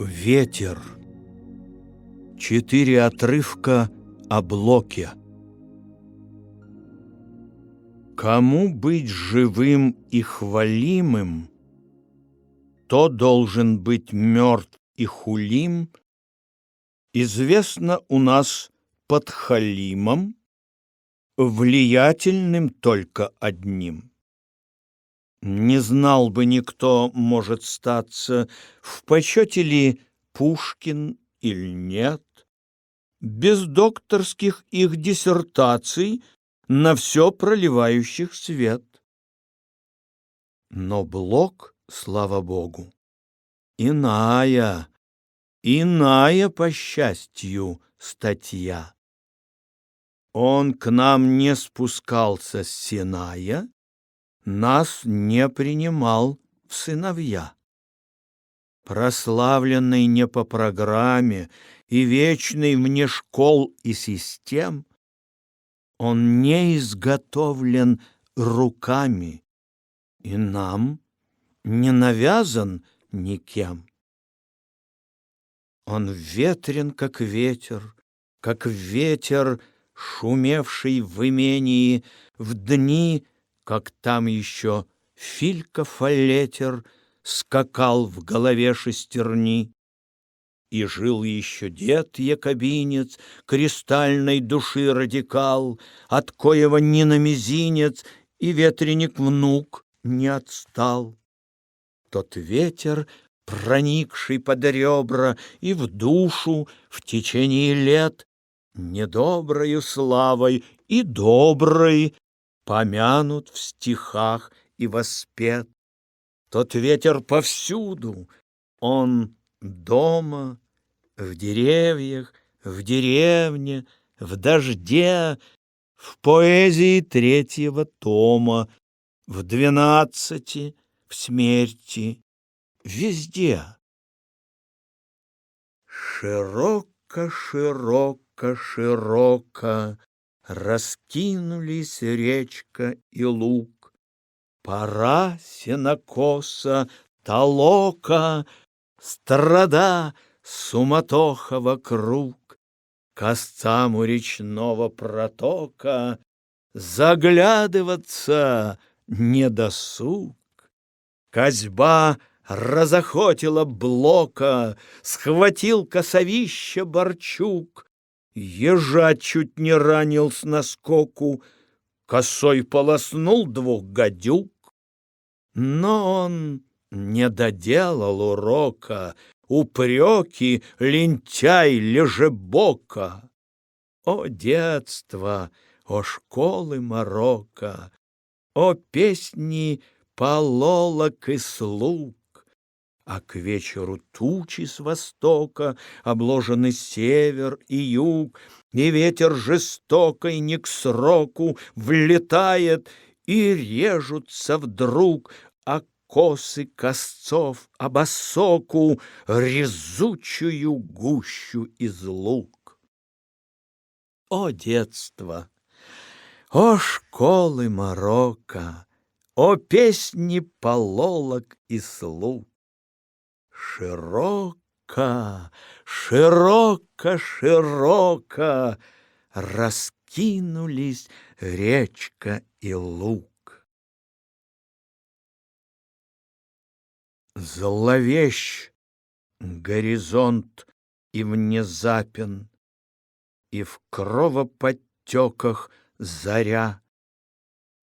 Ветер. Четыре отрывка о блоке. Кому быть живым и хвалимым, то должен быть мертв и хулим, известно у нас под халимом, влиятельным только одним. Не знал бы никто, может статься, в почете ли Пушкин или нет, без докторских их диссертаций на все проливающих свет. Но Блок, слава богу, иная, иная, по счастью, статья. Он к нам не спускался с Синая, нас не принимал в сыновья. Прославленный не по программе и вечный вне школ и систем, он не изготовлен руками и нам не навязан никем. Он ветрен, как ветер, как ветер, шумевший в имении в дни, как там еще Филька Фалетер скакал в голове шестерни. И жил еще дед якобинец, кристальной души радикал, от коего ни на мизинец и ветреник внук не отстал. Тот ветер, проникший под ребра и в душу в течение лет, недоброю славой и доброй помянут в стихах и воспет. Тот ветер повсюду, он дома, в деревьях, в деревне, в дожде, в поэзии третьего тома, в двенадцати, в смерти, везде. Широко-широко-широко Раскинулись речка и луг. Пора сенокоса, толока, Страда, суматоха вокруг. Косцам у речного протока Заглядываться не досуг. Козьба разохотила блока, Схватил косовище Борчук, Ежа чуть не ранил с наскоку, Косой полоснул двух гадюк. Но он не доделал урока, Упреки, лентяй, лежебока. О, детство, о, школы Марокко, О, песни пололок и слуг, а к вечеру тучи с востока, Обложены север и юг, И ветер жестокой не к сроку Влетает, и режутся вдруг, А косы косцов об осоку Резучую гущу из лук. О, детство! О, школы Марокко! О, песни пололок и слуг! Широко, широко, широко Раскинулись речка и луг. Зловещ горизонт и внезапен, И в кровоподтеках заря,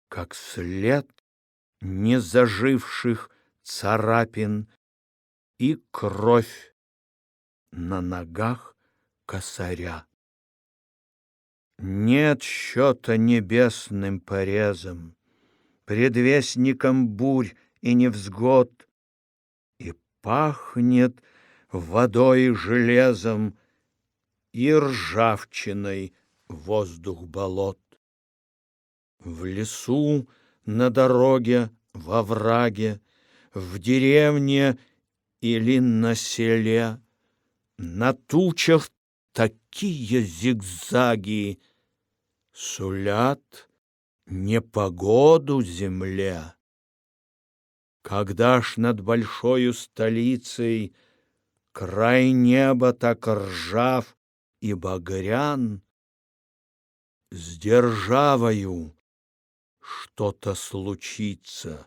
Как след незаживших царапин и кровь на ногах косаря. Нет счета небесным порезом, предвестником бурь и невзгод, и пахнет водой и железом и ржавчиной воздух болот. В лесу, на дороге, во враге, в деревне или на селе, на тучах такие зигзаги сулят непогоду земле. Когда ж над большою столицей Край неба так ржав и багрян, С державою что-то случится.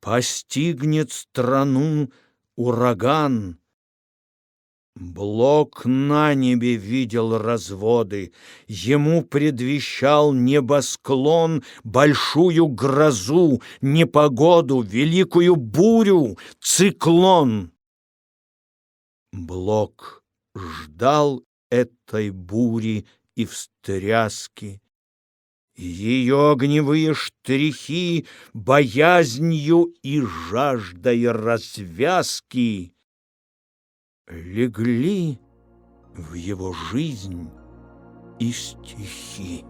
Постигнет страну ураган. Блок на небе видел разводы, Ему предвещал небосклон Большую грозу, непогоду, Великую бурю, циклон. Блок ждал этой бури и встряски, Ее огневые штрихи Боязнью и жаждой развязки легли в его жизнь и стихи.